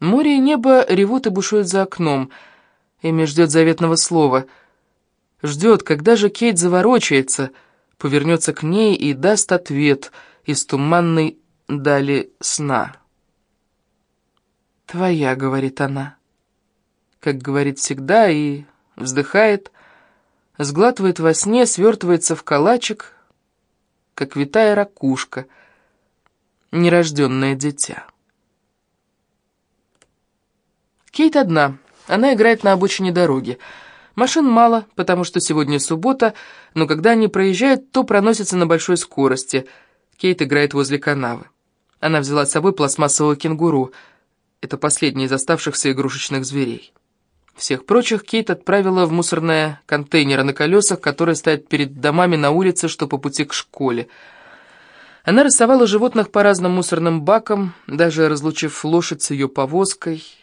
Море и небо ревут и бушуют за окном. Эми ждет заветного слова. Ждет, когда же Кейт заворочается, повернется к ней и даст ответ из туманной дали сна. «Твоя», — говорит она, как говорит всегда, и вздыхает, сглатывает во сне, свертывается в калачик, как витая ракушка, нерожденное дитя. Кейт одна. Она играет на обочине дороги. Машин мало, потому что сегодня суббота, но когда они проезжают, то проносятся на большой скорости. Кейт играет возле канавы. Она взяла с собой пластмассового кенгуру. Это последний из оставшихся игрушечных зверей. Всех прочих Кейт отправила в мусорные контейнеры на колесах, которые стоят перед домами на улице, что по пути к школе. Она рисовала животных по разным мусорным бакам, даже разлучив лошадь с ее повозкой —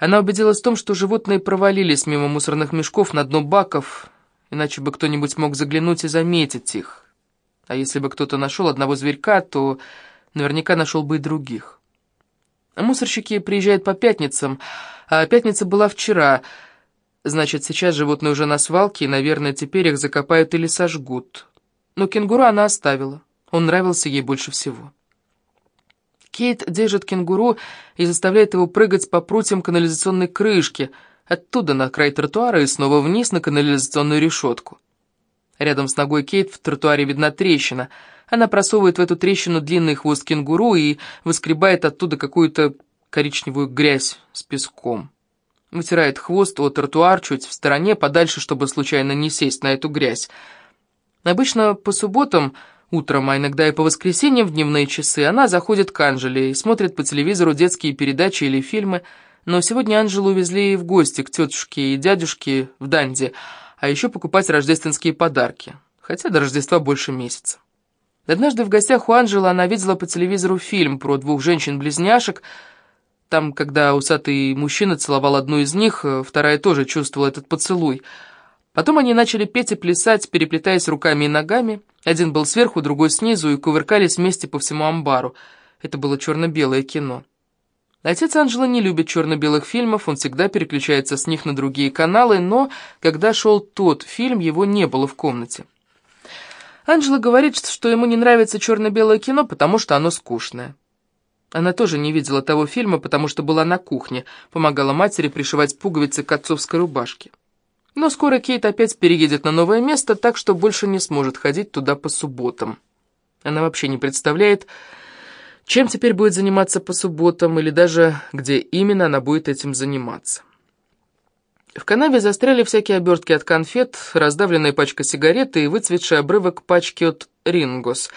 она убедилась в том, что животные провалились мимо мусорных мешков на дно баков, иначе бы кто-нибудь мог заглянуть и заметить их. А если бы кто-то нашел одного зверька, то наверняка нашел бы и других. Мусорщики приезжают по пятницам, а пятница была вчера, значит, сейчас животные уже на свалке, и, наверное, теперь их закопают или сожгут. Но кенгуру она оставила, он нравился ей больше всего. Кейт держит кенгуру и заставляет его прыгать по прутьям канализационной крышки, оттуда на край тротуара и снова вниз на канализационную решетку. Рядом с ногой Кейт в тротуаре видна трещина. Она просовывает в эту трещину длинный хвост кенгуру и выскребает оттуда какую-то коричневую грязь с песком. Вытирает хвост о тротуар чуть в стороне, подальше, чтобы случайно не сесть на эту грязь. Обычно по субботам Утром, а иногда и по воскресеньям в дневные часы она заходит к Анжеле и смотрит по телевизору детские передачи или фильмы, но сегодня Анжелу увезли в гости к тетушке и дядюшке в Данди, а еще покупать рождественские подарки, хотя до Рождества больше месяца. Однажды в гостях у Анжелы она видела по телевизору фильм про двух женщин-близняшек. Там, когда усатый мужчина целовал одну из них, вторая тоже чувствовала этот поцелуй — Потом они начали петь и плясать, переплетаясь руками и ногами. Один был сверху, другой снизу, и кувыркались вместе по всему амбару. Это было черно-белое кино. Отец Анжела не любит черно-белых фильмов, он всегда переключается с них на другие каналы, но когда шел тот фильм, его не было в комнате. Анжела говорит, что ему не нравится черно-белое кино, потому что оно скучное. Она тоже не видела того фильма, потому что была на кухне, помогала матери пришивать пуговицы к отцовской рубашке. Но скоро Кейт опять переедет на новое место, так что больше не сможет ходить туда по субботам. Она вообще не представляет, чем теперь будет заниматься по субботам, или даже где именно она будет этим заниматься. В канаве застряли всякие обертки от конфет, раздавленная пачка сигарет и выцветший обрывок пачки от «Рингос».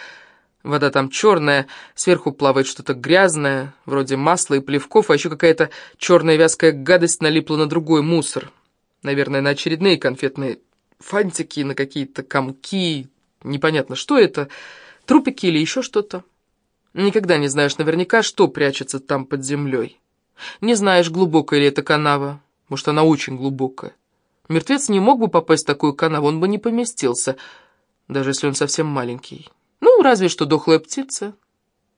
Вода там черная, сверху плавает что-то грязное, вроде масла и плевков, а еще какая-то черная вязкая гадость налипла на другой мусор. Наверное, на очередные конфетные фантики, на какие-то комки. Непонятно, что это, трупики или еще что-то. Никогда не знаешь наверняка, что прячется там под землей. Не знаешь, глубокая ли эта канава. Может, она очень глубокая. Мертвец не мог бы попасть в такую канаву, он бы не поместился, даже если он совсем маленький. Ну, разве что дохлая птица.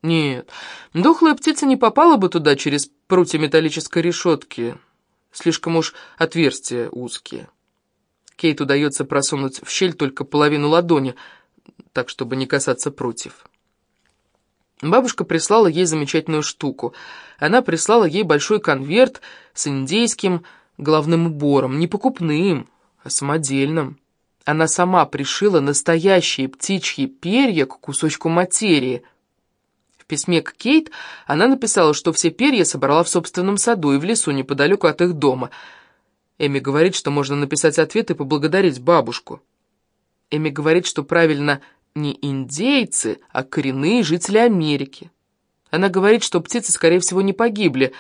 Нет, дохлая птица не попала бы туда через прутья металлической решетки. Слишком уж отверстия узкие. Кейт удается просунуть в щель только половину ладони, так, чтобы не касаться прутьев. Бабушка прислала ей замечательную штуку. Она прислала ей большой конверт с индейским головным убором, не покупным, а самодельным. Она сама пришила настоящие птичьи перья к кусочку материи — в письме к Кейт она написала, что все перья собрала в собственном саду и в лесу неподалеку от их дома. Эми говорит, что можно написать ответ и поблагодарить бабушку. Эми говорит, что правильно не индейцы, а коренные жители Америки. Она говорит, что птицы, скорее всего, не погибли,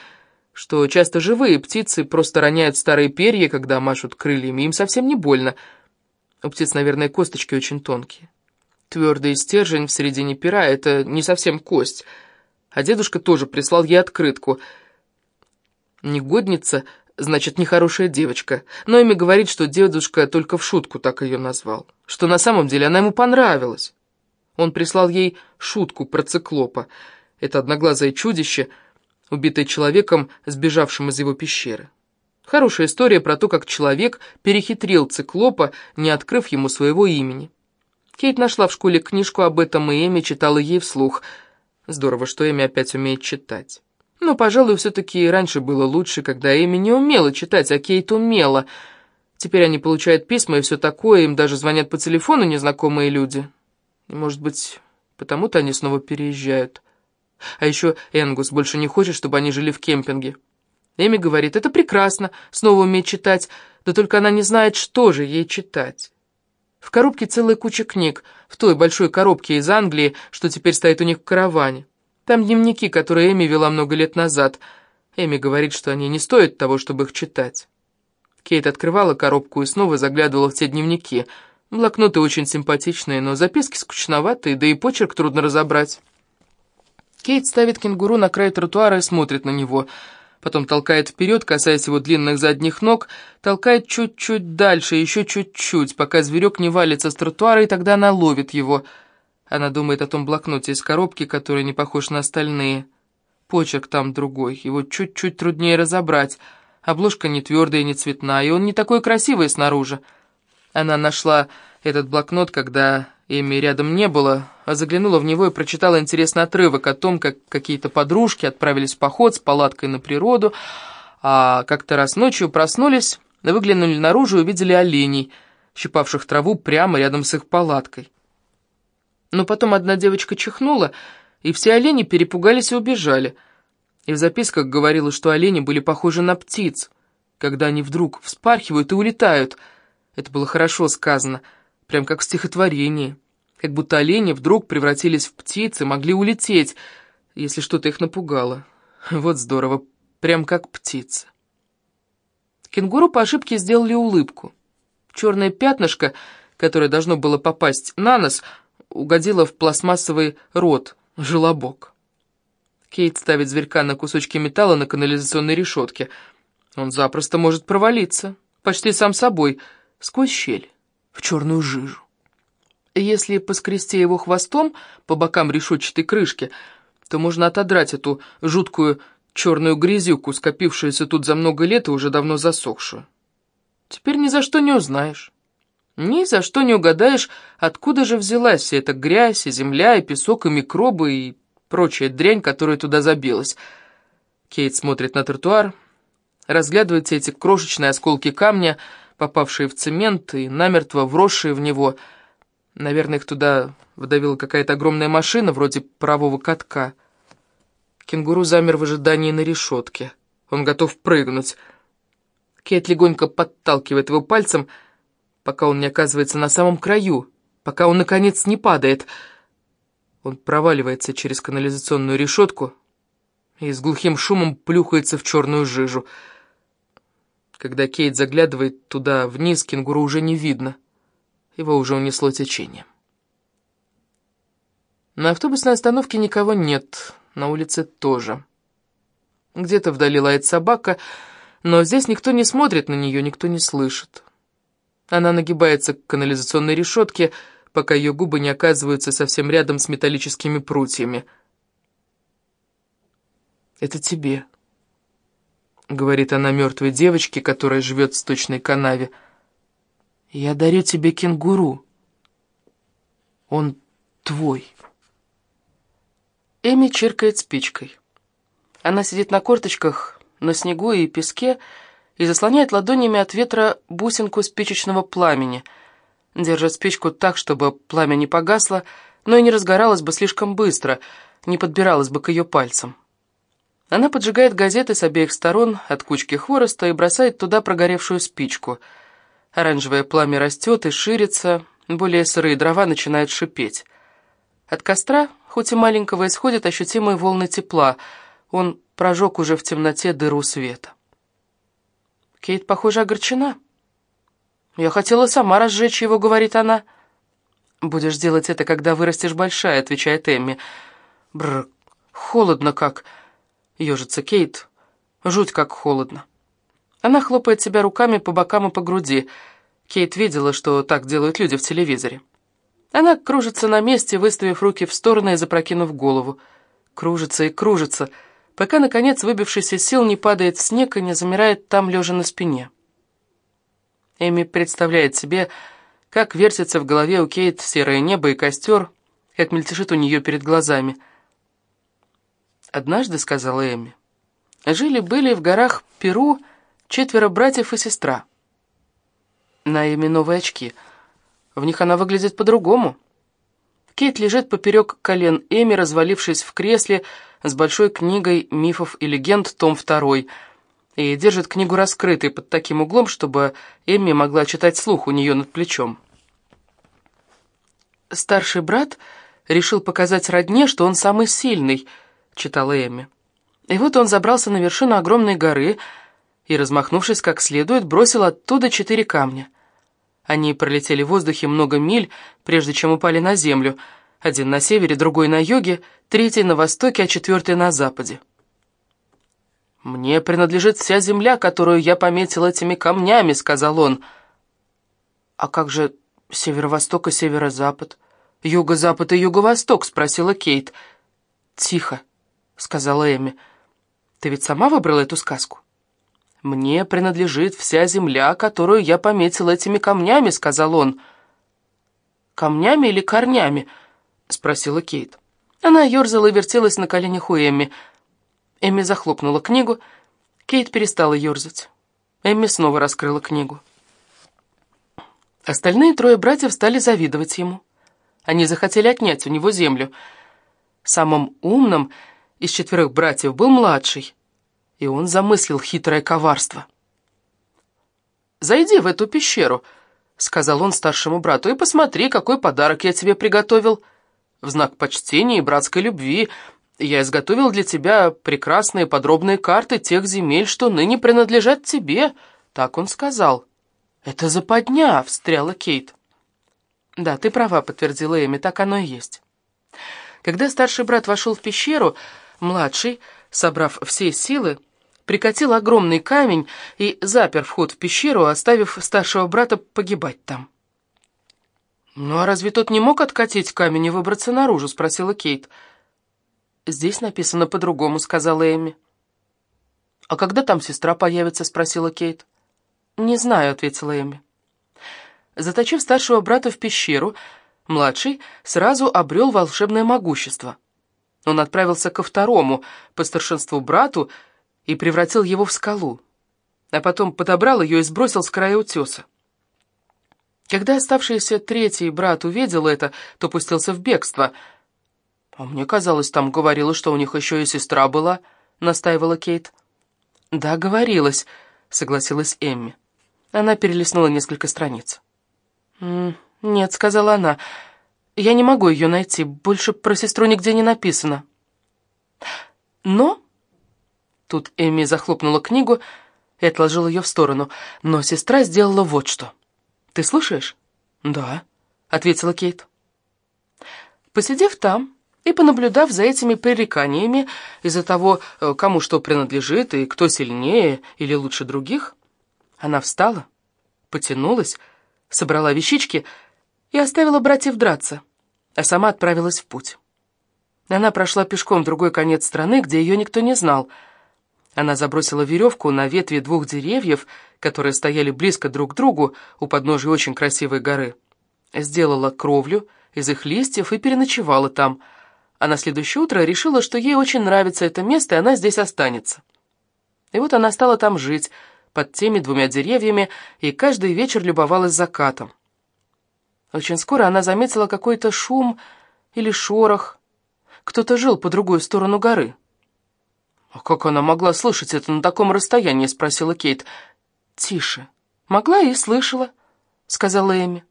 что часто живые птицы просто роняют старые перья, когда машут крыльями, им совсем не больно. У птиц, наверное, косточки очень тонкие. Твердый стержень в середине пера — это не совсем кость. А дедушка тоже прислал ей открытку. Негодница, значит, нехорошая девочка. Но Эми говорит, что дедушка только в шутку так ее назвал. Что на самом деле она ему понравилась. Он прислал ей шутку про циклопа. Это одноглазое чудище. убитая человеком, сбежавшим из его пещеры. Хорошая история про то, как человек перехитрил циклопа, не открыв ему своего имени. Кейт нашла в школе книжку об этом, и Эми читала ей вслух. Здорово, что Эми опять умеет читать. Но, пожалуй, все-таки раньше было лучше, когда Эми не умела читать, а Кейт умела. Теперь они получают письма и все такое, им даже звонят по телефону незнакомые люди. Может быть, потому-то они снова переезжают. А еще Энгус больше не хочет, чтобы они жили в кемпинге. Эми говорит, это прекрасно, снова уметь читать, да только она не знает, что же ей читать. В коробке целая куча книг, в той большой коробке из Англии, что теперь стоит у них в караване. Там дневники, которые Эми вела много лет назад. Эми говорит, что они не стоят того, чтобы их читать. Кейт открывала коробку и снова заглядывала в те дневники. Блокноты очень симпатичные, но записки скучноватые, да и почерк трудно разобрать. Кейт ставит кенгуру на край тротуара и смотрит на него — потом толкает вперед, касаясь его длинных задних ног, толкает чуть-чуть дальше, еще чуть-чуть, пока зверек не валится с тротуара, и тогда она ловит его. Она думает о том блокноте из коробки, который не похож на остальные. Почерк там другой, его чуть-чуть труднее разобрать. Обложка не твердая не цветная, и он не такой красивый снаружи. Она нашла этот блокнот, когда Эми рядом не было, а заглянула в него и прочитала интересный отрывок о том, как какие-то подружки отправились в поход с палаткой на природу, а как-то раз ночью проснулись, выглянули наружу и увидели оленей, щипавших траву прямо рядом с их палаткой. Но потом одна девочка чихнула, и все олени перепугались и убежали. И в записках говорилось, что олени были похожи на птиц, когда они вдруг вспархивают и улетают. Это было хорошо сказано, прям как в стихотворении как будто олени вдруг превратились в птиц и могли улететь, если что-то их напугало. Вот здорово, прям как птицы. Кенгуру по ошибке сделали улыбку. Черное пятнышко, которое должно было попасть на нос, угодило в пластмассовый рот, желобок. Кейт ставит зверька на кусочки металла на канализационной решетке. Он запросто может провалиться, почти сам собой, сквозь щель, в черную жижу. Если поскрести его хвостом по бокам решетчатой крышки, то можно отодрать эту жуткую черную грязюку, скопившуюся тут за много лет и уже давно засохшую. Теперь ни за что не узнаешь. Ни за что не угадаешь, откуда же взялась вся эта грязь, и земля, и песок, и микробы, и прочая дрянь, которая туда забилась. Кейт смотрит на тротуар, разглядывает эти крошечные осколки камня, попавшие в цемент и намертво вросшие в него, — Наверное, их туда выдавила какая-то огромная машина, вроде парового катка. Кенгуру замер в ожидании на решетке. Он готов прыгнуть. Кейт легонько подталкивает его пальцем, пока он не оказывается на самом краю, пока он, наконец, не падает. Он проваливается через канализационную решетку и с глухим шумом плюхается в черную жижу. Когда Кейт заглядывает туда вниз, кенгуру уже не видно. Его уже унесло течением. На автобусной остановке никого нет, на улице тоже. Где-то вдали лает собака, но здесь никто не смотрит на нее, никто не слышит. Она нагибается к канализационной решетке, пока ее губы не оказываются совсем рядом с металлическими прутьями. «Это тебе», — говорит она мертвой девочке, которая живет в сточной канаве. Я дарю тебе кенгуру. Он твой. Эми чиркает спичкой. Она сидит на корточках, на снегу и песке, и заслоняет ладонями от ветра бусинку спичечного пламени. Держит спичку так, чтобы пламя не погасло, но и не разгоралось бы слишком быстро, не подбиралось бы к ее пальцам. Она поджигает газеты с обеих сторон от кучки хвороста и бросает туда прогоревшую спичку — Оранжевое пламя растет и ширится, более сырые дрова начинают шипеть. От костра, хоть и маленького, исходят ощутимые волны тепла. Он прожег уже в темноте дыру света. Кейт, похоже, огорчена. «Я хотела сама разжечь его», — говорит она. «Будешь делать это, когда вырастешь большая», — отвечает Эмми. «Бррр, холодно как», — ежится Кейт. «Жуть как холодно». Она хлопает себя руками по бокам и по груди. Кейт видела, что так делают люди в телевизоре. Она кружится на месте, выставив руки в стороны и запрокинув голову. Кружится и кружится, пока, наконец, выбившийся сил не падает в снег и не замирает там, лежа на спине. Эми представляет себе, как вертится в голове у Кейт серое небо и костер, как мельтешит у нее перед глазами. «Однажды», — сказала Эми, — «жили-были в горах Перу четверо братьев и сестра». На Эми новые очки. В них она выглядит по-другому. Кейт лежит поперек колен Эми, развалившись в кресле с большой книгой мифов и легенд, том второй, и держит книгу раскрытой под таким углом, чтобы Эми могла читать слух у нее над плечом. «Старший брат решил показать родне, что он самый сильный», — читала Эми. И вот он забрался на вершину огромной горы и, размахнувшись как следует, бросил оттуда четыре камня. Они пролетели в воздухе много миль, прежде чем упали на землю. Один на севере, другой на юге, третий на востоке, а четвертый на западе. «Мне принадлежит вся земля, которую я пометил этими камнями», — сказал он. «А как же северо-восток и северо-запад? Юго-запад и юго-восток?» — спросила Кейт. «Тихо», — сказала Эми. «Ты ведь сама выбрала эту сказку?» «Мне принадлежит вся земля, которую я пометил этими камнями», — сказал он. «Камнями или корнями?» — спросила Кейт. Она ерзала и вертелась на коленях у Эмми. Эмми захлопнула книгу. Кейт перестала ерзать. Эмми снова раскрыла книгу. Остальные трое братьев стали завидовать ему. Они захотели отнять у него землю. Самым умным из четверых братьев был младший — и он замыслил хитрое коварство. «Зайди в эту пещеру», — сказал он старшему брату, «и посмотри, какой подарок я тебе приготовил. В знак почтения и братской любви я изготовил для тебя прекрасные подробные карты тех земель, что ныне принадлежат тебе», — так он сказал. «Это западня», — встряла Кейт. «Да, ты права», — подтвердила Эми, — «так оно и есть». Когда старший брат вошел в пещеру, младший, собрав все силы, прикатил огромный камень и запер вход в пещеру, оставив старшего брата погибать там. «Ну а разве тот не мог откатить камень и выбраться наружу?» — спросила Кейт. «Здесь написано по-другому», — сказала Эми. «А когда там сестра появится?» — спросила Кейт. «Не знаю», — ответила Эми. Заточив старшего брата в пещеру, младший сразу обрел волшебное могущество. Он отправился ко второму, по старшинству брату, и превратил его в скалу, а потом подобрал ее и сбросил с края утеса. Когда оставшийся третий брат увидел это, то пустился в бегство. «А мне казалось, там говорилось, что у них еще и сестра была», — настаивала Кейт. «Да, говорилось», — согласилась Эмми. Она перелистнула несколько страниц. «Нет», — сказала она, — «я не могу ее найти, больше про сестру нигде не написано». «Но», Тут Эми захлопнула книгу и отложила ее в сторону. Но сестра сделала вот что. «Ты слушаешь?» «Да», — ответила Кейт. Посидев там и понаблюдав за этими пререканиями из-за того, э, кому что принадлежит и кто сильнее или лучше других, она встала, потянулась, собрала вещички и оставила братьев драться, а сама отправилась в путь. Она прошла пешком в другой конец страны, где ее никто не знал — она забросила веревку на ветви двух деревьев, которые стояли близко друг к другу у подножия очень красивой горы. Сделала кровлю из их листьев и переночевала там. А на следующее утро решила, что ей очень нравится это место, и она здесь останется. И вот она стала там жить, под теми двумя деревьями, и каждый вечер любовалась закатом. Очень скоро она заметила какой-то шум или шорох. Кто-то жил по другую сторону горы. «А как она могла слышать это на таком расстоянии?» — спросила Кейт. «Тише. Могла и слышала», — сказала Эми.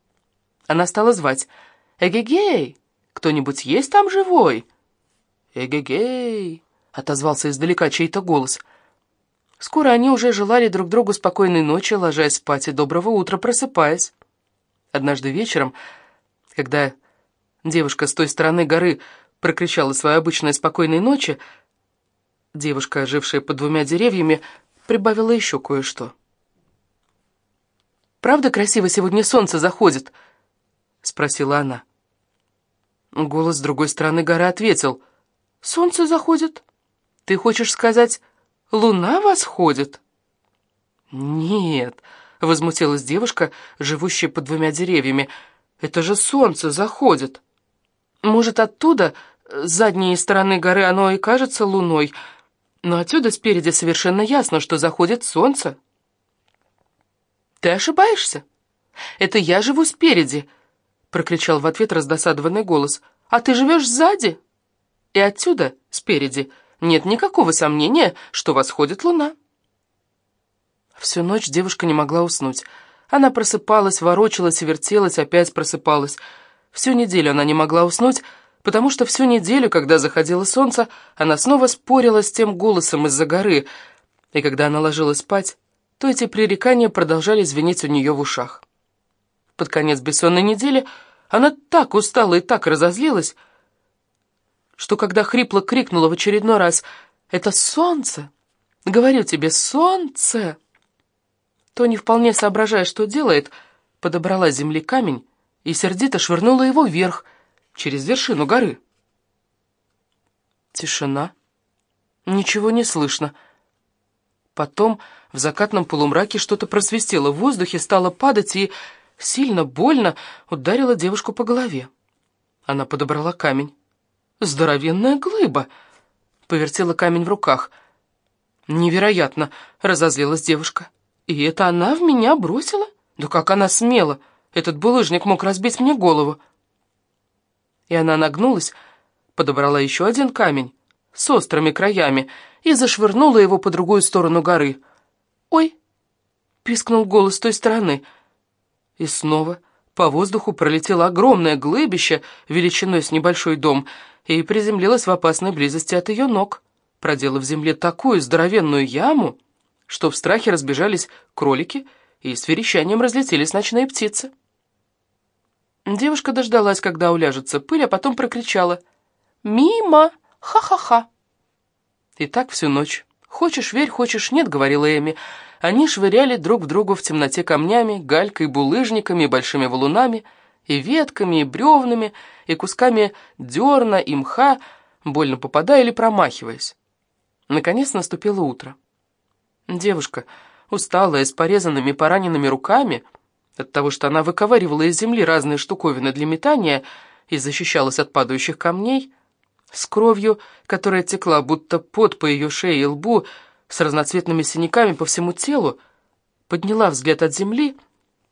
Она стала звать. «Эгегей! Кто-нибудь есть там живой?» «Эгегей!» — отозвался издалека чей-то голос. Скоро они уже желали друг другу спокойной ночи, ложась спать, и доброго утра, просыпаясь. Однажды вечером, когда девушка с той стороны горы прокричала свою обычную спокойной ночи, Девушка, жившая под двумя деревьями, прибавила еще кое-что. «Правда красиво сегодня солнце заходит?» — спросила она. Голос с другой стороны горы ответил. «Солнце заходит. Ты хочешь сказать, луна восходит?» «Нет», — возмутилась девушка, живущая под двумя деревьями, — «это же солнце заходит. Может, оттуда, с задней стороны горы, оно и кажется луной, но отсюда спереди совершенно ясно, что заходит солнце». «Ты ошибаешься? Это я живу спереди», — прокричал в ответ раздосадованный голос. «А ты живешь сзади?» И отсюда, спереди, нет никакого сомнения, что восходит луна. Всю ночь девушка не могла уснуть. Она просыпалась, ворочалась и вертелась, опять просыпалась. Всю неделю она не могла уснуть, потому что всю неделю, когда заходило солнце, она снова спорила с тем голосом из-за горы, и когда она ложилась спать, то эти пререкания продолжали звенеть у нее в ушах. Под конец бессонной недели она так устала и так разозлилась, что когда хрипло крикнула в очередной раз «Это солнце! Говорю тебе, солнце!» То, не вполне соображая, что делает, подобрала с земли камень и сердито швырнула его вверх, через вершину горы. Тишина. Ничего не слышно. Потом в закатном полумраке что-то просвистело в воздухе, стало падать и сильно больно ударило девушку по голове. Она подобрала камень. Здоровенная глыба!» Повертела камень в руках. «Невероятно!» — разозлилась девушка. «И это она в меня бросила? Да как она смела! Этот булыжник мог разбить мне голову!» И она нагнулась, подобрала еще один камень с острыми краями и зашвырнула его по другую сторону горы. «Ой!» — пискнул голос с той стороны. И снова по воздуху пролетело огромное глыбище величиной с небольшой дом — и приземлилась в опасной близости от ее ног, проделав в земле такую здоровенную яму, что в страхе разбежались кролики и с верещанием разлетелись ночные птицы. Девушка дождалась, когда уляжется пыль, а потом прокричала «Мимо! Ха-ха-ха!» И так всю ночь. «Хочешь, верь, хочешь, нет», — говорила Эми. Они швыряли друг в другу в темноте камнями, галькой, булыжниками и большими валунами — и ветками, и бревнами, и кусками дерна и мха, больно попадая или промахиваясь. Наконец наступило утро. Девушка, усталая, с порезанными пораненными руками, от того, что она выковыривала из земли разные штуковины для метания и защищалась от падающих камней, с кровью, которая текла, будто пот по ее шее и лбу, с разноцветными синяками по всему телу, подняла взгляд от земли —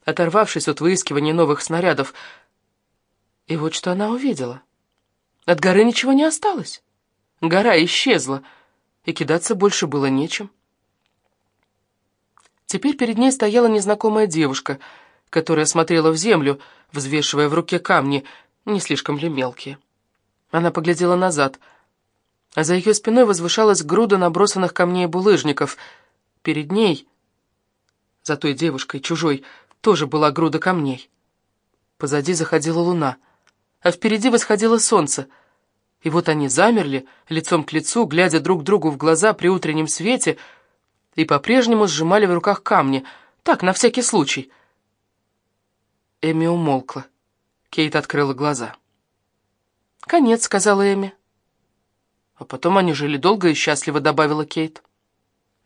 оторвавшись от выискивания новых снарядов. И вот что она увидела. От горы ничего не осталось. Гора исчезла, и кидаться больше было нечем. Теперь перед ней стояла незнакомая девушка, которая смотрела в землю, взвешивая в руке камни, не слишком ли мелкие. Она поглядела назад, а за ее спиной возвышалась груда набросанных камней и булыжников. Перед ней, за той девушкой, чужой, тоже была груда камней. Позади заходила луна, а впереди восходило солнце. И вот они замерли, лицом к лицу, глядя друг другу в глаза при утреннем свете, и по-прежнему сжимали в руках камни, так, на всякий случай. Эми умолкла. Кейт открыла глаза. «Конец», — сказала Эми. «А потом они жили долго и счастливо», — добавила Кейт.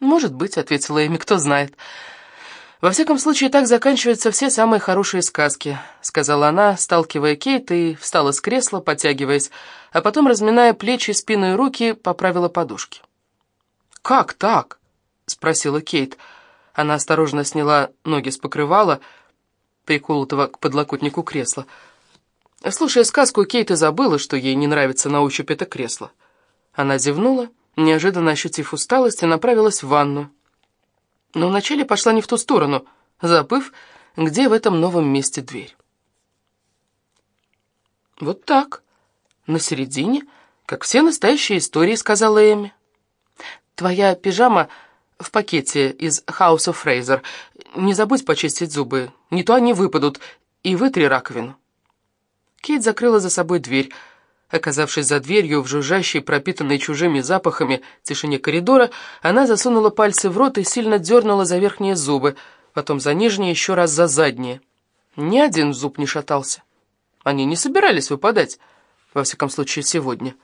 «Может быть», — ответила Эми, — «кто знает». «Во всяком случае, так заканчиваются все самые хорошие сказки», — сказала она, сталкивая Кейт и встала с кресла, подтягиваясь, а потом, разминая плечи, спину и руки, поправила подушки. «Как так?» — спросила Кейт. Она осторожно сняла ноги с покрывала, приколотого к подлокотнику кресла. Слушая сказку, Кейт и забыла, что ей не нравится на ощупь это кресло. Она зевнула, неожиданно ощутив усталость, и направилась в ванну но вначале пошла не в ту сторону, забыв, где в этом новом месте дверь. «Вот так, на середине, как все настоящие истории», — сказала Эми. «Твоя пижама в пакете из House of Fraser. Не забудь почистить зубы, не то они выпадут, и вытри раковину». Кейт закрыла за собой дверь, Оказавшись за дверью в жужжащей, пропитанной чужими запахами тишине коридора, она засунула пальцы в рот и сильно дернула за верхние зубы, потом за нижние, еще раз за задние. Ни один зуб не шатался. Они не собирались выпадать, во всяком случае сегодня.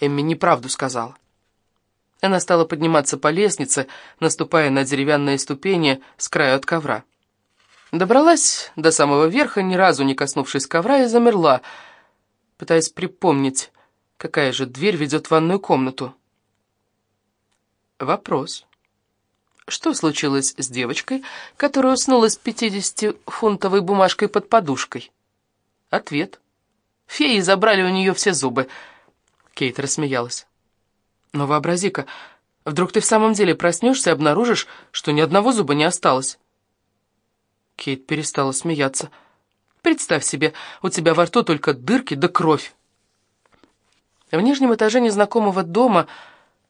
Эмми неправду сказала. Она стала подниматься по лестнице, наступая на деревянные ступени с краю от ковра. Добралась до самого верха, ни разу не коснувшись ковра, и замерла, пытаясь припомнить, какая же дверь ведет в ванную комнату. Вопрос. Что случилось с девочкой, которая уснула с 50-фунтовой бумажкой под подушкой? Ответ. Феи забрали у нее все зубы. Кейт рассмеялась. Но вообрази-ка, вдруг ты в самом деле проснешься и обнаружишь, что ни одного зуба не осталось. Кейт перестала смеяться. «Представь себе, у тебя во рту только дырки да кровь». В нижнем этаже незнакомого дома,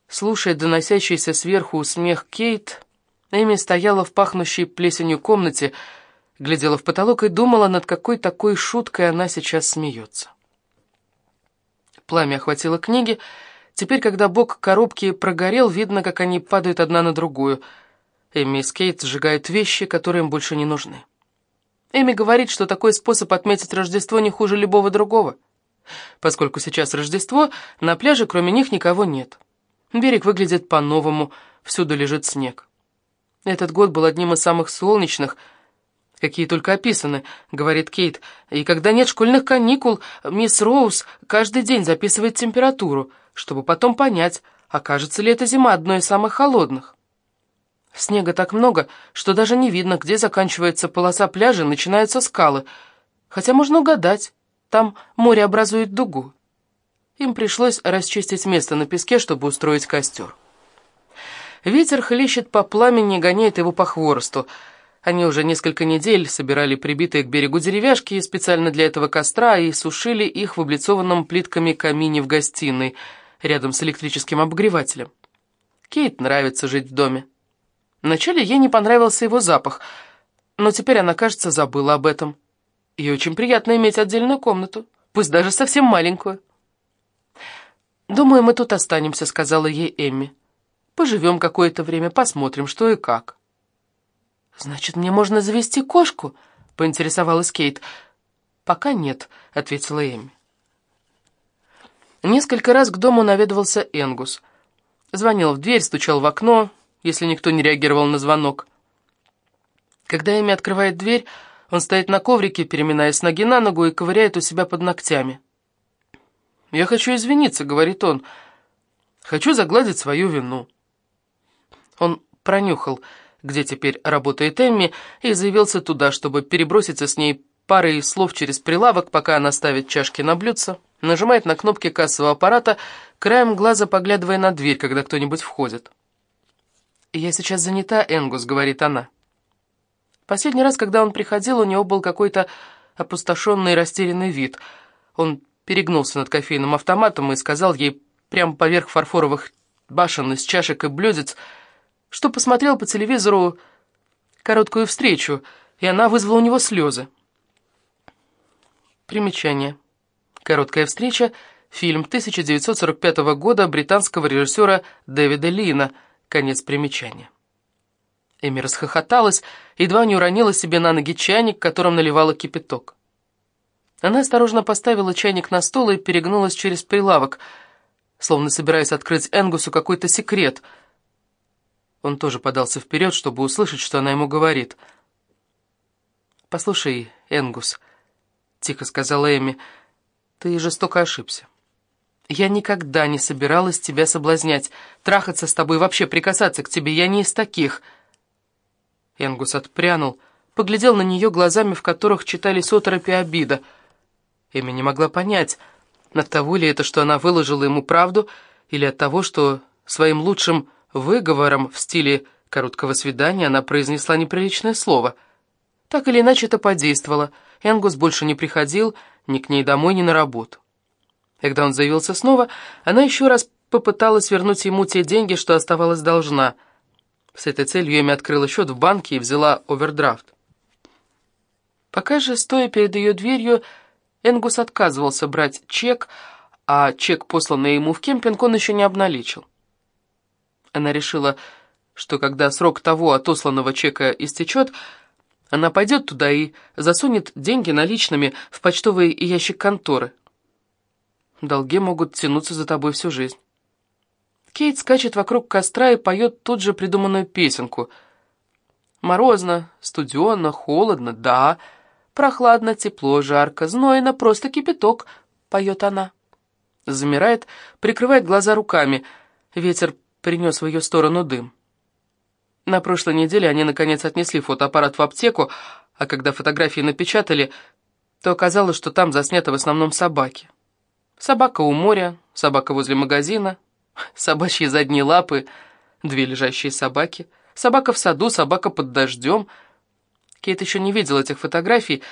слушая доносящийся сверху смех Кейт, Эми стояла в пахнущей плесенью комнате, глядела в потолок и думала, над какой такой шуткой она сейчас смеется. Пламя охватило книги. Теперь, когда бок коробки прогорел, видно, как они падают одна на другую — Эми и Скейт сжигают вещи, которые им больше не нужны. Эми говорит, что такой способ отметить Рождество не хуже любого другого. Поскольку сейчас Рождество, на пляже кроме них никого нет. Берег выглядит по-новому, всюду лежит снег. Этот год был одним из самых солнечных, какие только описаны, говорит Кейт. И когда нет школьных каникул, мисс Роуз каждый день записывает температуру, чтобы потом понять, окажется ли эта зима одной из самых холодных. Снега так много, что даже не видно, где заканчивается полоса пляжа начинаются скалы. Хотя можно угадать, там море образует дугу. Им пришлось расчистить место на песке, чтобы устроить костер. Ветер хлещет по пламени и гоняет его по хворосту. Они уже несколько недель собирали прибитые к берегу деревяшки специально для этого костра и сушили их в облицованном плитками камине в гостиной, рядом с электрическим обогревателем. Кейт нравится жить в доме. Вначале ей не понравился его запах, но теперь она, кажется, забыла об этом. Ей очень приятно иметь отдельную комнату, пусть даже совсем маленькую. «Думаю, мы тут останемся», — сказала ей Эмми. «Поживем какое-то время, посмотрим, что и как». «Значит, мне можно завести кошку?» — поинтересовалась Кейт. «Пока нет», — ответила Эмми. Несколько раз к дому наведывался Энгус. Звонил в дверь, стучал в окно, если никто не реагировал на звонок. Когда Эми открывает дверь, он стоит на коврике, переминаясь ноги на ногу и ковыряет у себя под ногтями. «Я хочу извиниться», — говорит он. «Хочу загладить свою вину». Он пронюхал, где теперь работает Эмми, и заявился туда, чтобы переброситься с ней парой слов через прилавок, пока она ставит чашки на блюдце, нажимает на кнопки кассового аппарата, краем глаза поглядывая на дверь, когда кто-нибудь входит. «Я сейчас занята, Энгус», — говорит она. Последний раз, когда он приходил, у него был какой-то опустошенный растерянный вид. Он перегнулся над кофейным автоматом и сказал ей прямо поверх фарфоровых башен из чашек и блюдец, что посмотрел по телевизору короткую встречу, и она вызвала у него слезы. Примечание. Короткая встреча — фильм 1945 года британского режиссера Дэвида Лина — Конец примечания. Эми расхохоталась, едва не уронила себе на ноги чайник, которым наливала кипяток. Она осторожно поставила чайник на стол и перегнулась через прилавок, словно собираясь открыть Энгусу какой-то секрет. Он тоже подался вперед, чтобы услышать, что она ему говорит. «Послушай, Энгус», — тихо сказала Эми, — «ты жестоко ошибся. Я никогда не собиралась тебя соблазнять, трахаться с тобой, вообще прикасаться к тебе. Я не из таких». Энгус отпрянул, поглядел на нее глазами, в которых читались оторопи обида. Эми не могла понять, от того ли это, что она выложила ему правду, или от того, что своим лучшим выговором в стиле короткого свидания она произнесла неприличное слово. Так или иначе это подействовало. Энгус больше не приходил ни к ней домой, ни на работу. Когда он заявился снова, она еще раз попыталась вернуть ему те деньги, что оставалась должна. С этой целью Эми открыла счет в банке и взяла овердрафт. Пока же, стоя перед ее дверью, Энгус отказывался брать чек, а чек, посланный ему в кемпинг, он еще не обналичил. Она решила, что когда срок того отосланного чека истечет, она пойдет туда и засунет деньги наличными в почтовый ящик конторы. Долги могут тянуться за тобой всю жизнь. Кейт скачет вокруг костра и поет тут же придуманную песенку. Морозно, студенно, холодно, да. Прохладно, тепло, жарко, знойно, просто кипяток, поет она. Замирает, прикрывает глаза руками. Ветер принес в ее сторону дым. На прошлой неделе они, наконец, отнесли фотоаппарат в аптеку, а когда фотографии напечатали, то оказалось, что там засняты в основном собаки. Собака у моря, собака возле магазина, собачьи задние лапы, две лежащие собаки, собака в саду, собака под дождем. Кейт еще не видел этих фотографий.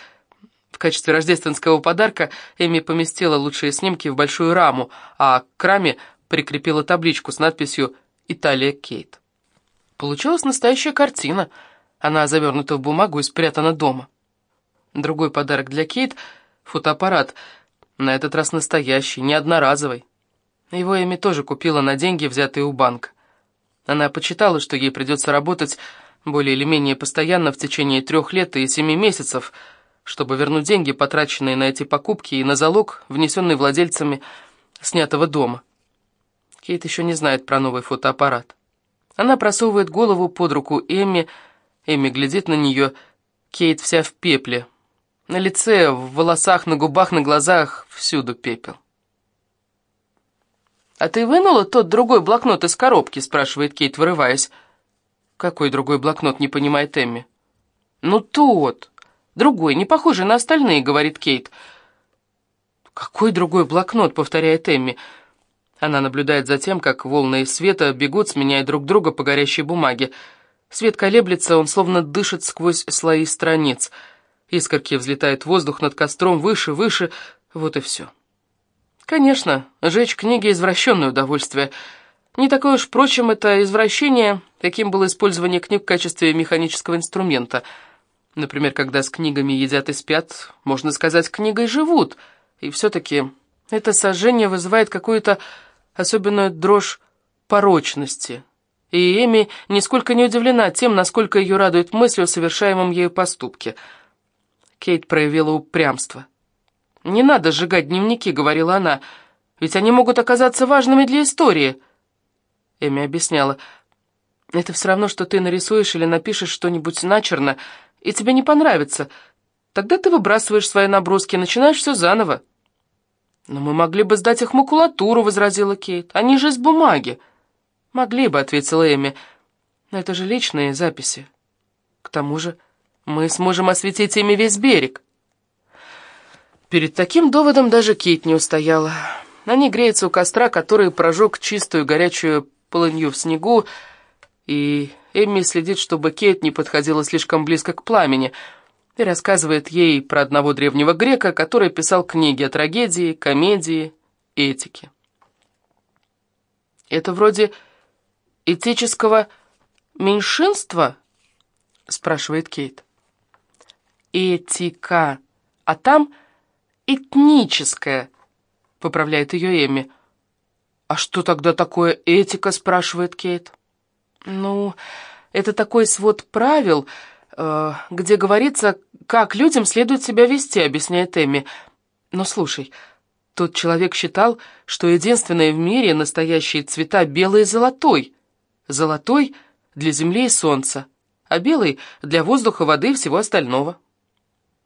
В качестве рождественского подарка Эми поместила лучшие снимки в большую раму, а к раме прикрепила табличку с надписью «Италия Кейт». Получилась настоящая картина. Она завернута в бумагу и спрятана дома. Другой подарок для Кейт — фотоаппарат. На этот раз настоящий, не одноразовый. Его Эми тоже купила на деньги, взятые у банка. Она почитала, что ей придется работать более или менее постоянно в течение трех лет и семи месяцев, чтобы вернуть деньги, потраченные на эти покупки, и на залог, внесенный владельцами снятого дома. Кейт еще не знает про новый фотоаппарат. Она просовывает голову под руку Эмми. Эмми глядит на нее. Кейт вся в пепле. На лице, в волосах, на губах, на глазах всюду пепел. «А ты вынула тот другой блокнот из коробки?» спрашивает Кейт, вырываясь. «Какой другой блокнот?» не понимает Эмми. «Ну тот. Другой, не похожий на остальные», говорит Кейт. «Какой другой блокнот?» повторяет Эмми. Она наблюдает за тем, как волны света бегут, сменяя друг друга по горящей бумаге. Свет колеблется, он словно дышит сквозь слои страниц. Искорки взлетают в воздух над костром выше, выше, вот и все. Конечно, жечь книги — извращенное удовольствие. Не такое уж, впрочем, это извращение, каким было использование книг в качестве механического инструмента. Например, когда с книгами едят и спят, можно сказать, книгой живут. И все-таки это сожжение вызывает какую-то особенную дрожь порочности. И Эми нисколько не удивлена тем, насколько ее радует мысль о совершаемом ею поступке. Кейт проявила упрямство. «Не надо сжигать дневники», — говорила она, — «ведь они могут оказаться важными для истории». Эми объясняла, «Это все равно, что ты нарисуешь или напишешь что-нибудь начерно, и тебе не понравится. Тогда ты выбрасываешь свои наброски и начинаешь все заново». «Но мы могли бы сдать их макулатуру», — возразила Кейт. «Они же из бумаги». «Могли бы», — ответила Эми. «Но это же личные записи. К тому же мы сможем осветить ими весь берег». Перед таким доводом даже Кейт не устояла. Они греются у костра, который прожег чистую горячую полынью в снегу, и Эмми следит, чтобы Кейт не подходила слишком близко к пламени — и рассказывает ей про одного древнего грека, который писал книги о трагедии, комедии, этике. «Это вроде этического меньшинства?» — спрашивает Кейт. «Этика, а там этническая», — поправляет ее Эми. «А что тогда такое этика?» — спрашивает Кейт. «Ну, это такой свод правил», э, где говорится, как людям следует себя вести», — объясняет Эмми. «Но слушай, тот человек считал, что единственное в мире настоящие цвета белый и золотой. Золотой для земли и солнца, а белый для воздуха, воды и всего остального».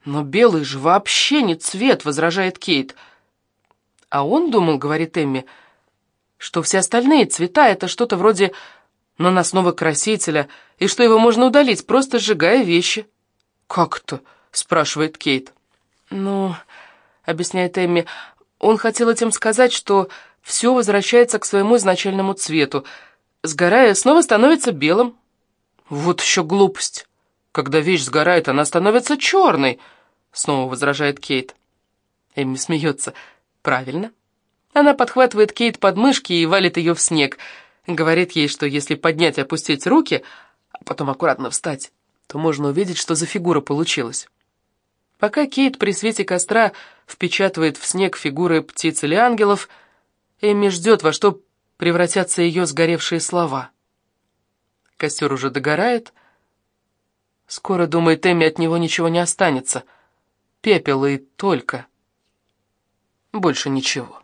«Но белый же вообще не цвет», — возражает Кейт. «А он думал, — говорит Эмми, — что все остальные цвета — это что-то вроде наносного красителя, и что его можно удалить, просто сжигая вещи». «Как это?» — спрашивает Кейт. «Ну, — объясняет Эмми, — он хотел этим сказать, что все возвращается к своему изначальному цвету. Сгорая, снова становится белым». «Вот еще глупость. Когда вещь сгорает, она становится черной», — снова возражает Кейт. Эмми смеется. «Правильно». Она подхватывает Кейт под мышки и валит ее в снег — Говорит ей, что если поднять и опустить руки, а потом аккуратно встать, то можно увидеть, что за фигура получилась. Пока Кейт при свете костра впечатывает в снег фигуры птиц или ангелов, Эми ждет, во что превратятся ее сгоревшие слова. Костер уже догорает. Скоро, думает Эми, от него ничего не останется. Пепел и только. Больше ничего.